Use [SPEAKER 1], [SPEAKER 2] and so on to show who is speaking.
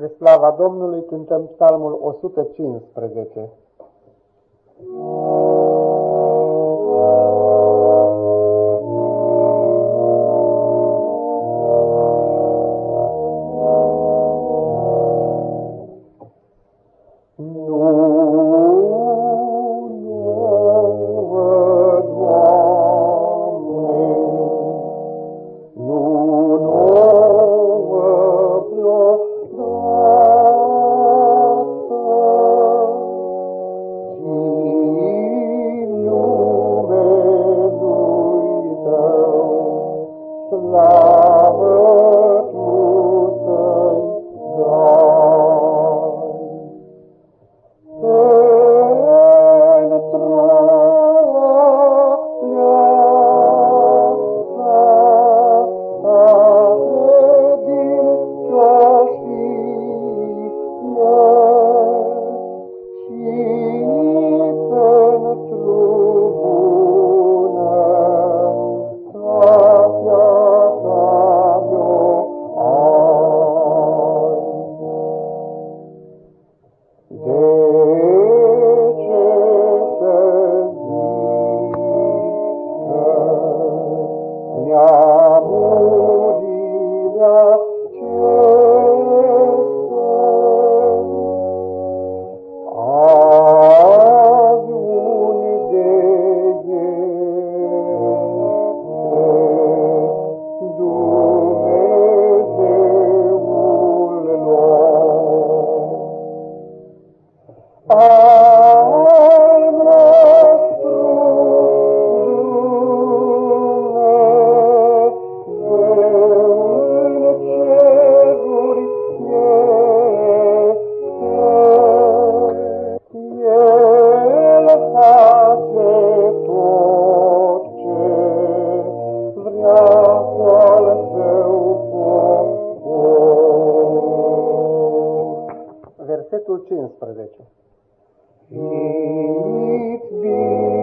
[SPEAKER 1] Spre slava Domnului cântăm psalmul 115. Versetul 15. Fiți binecuvântat